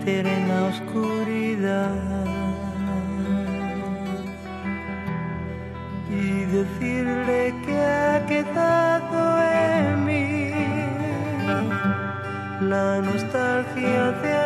eterna oscuridad y decirle que ha quedado en mí la nostalgia de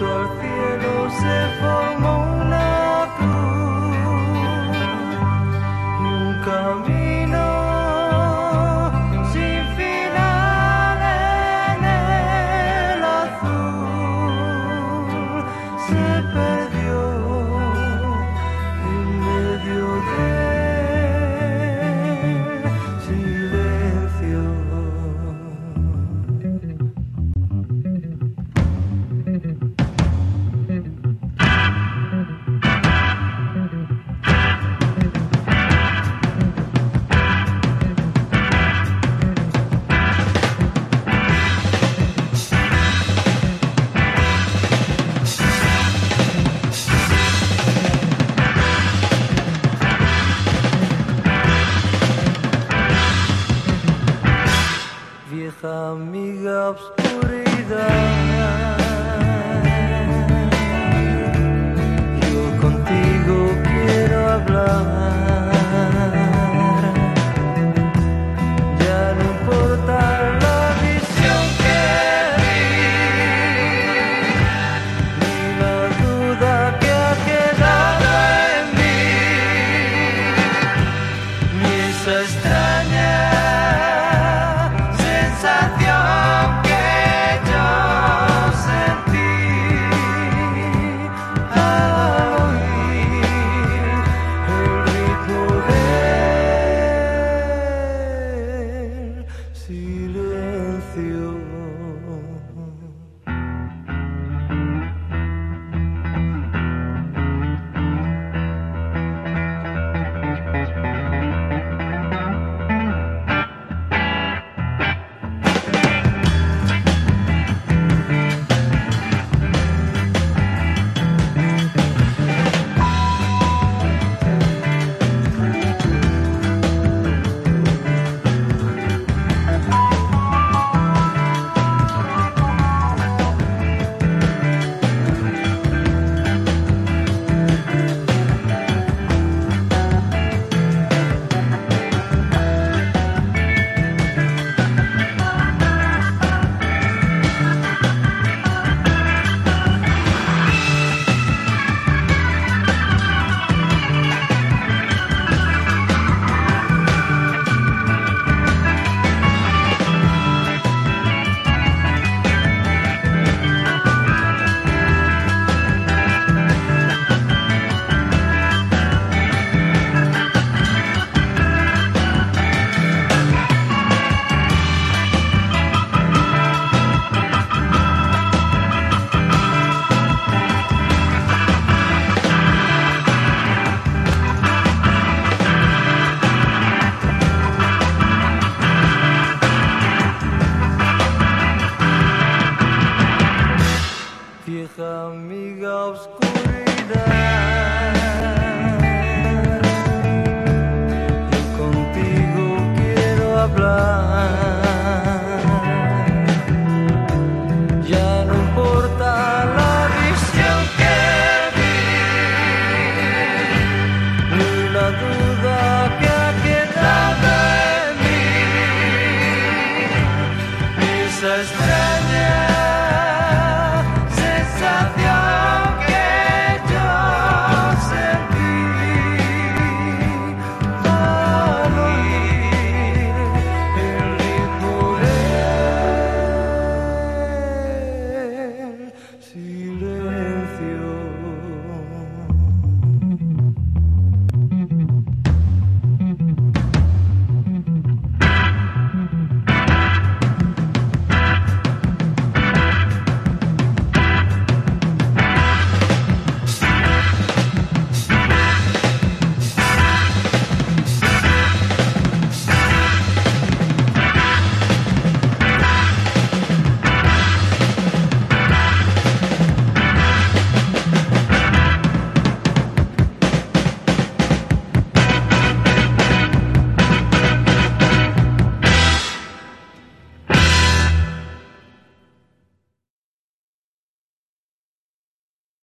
junto al se formó una un camino sin final.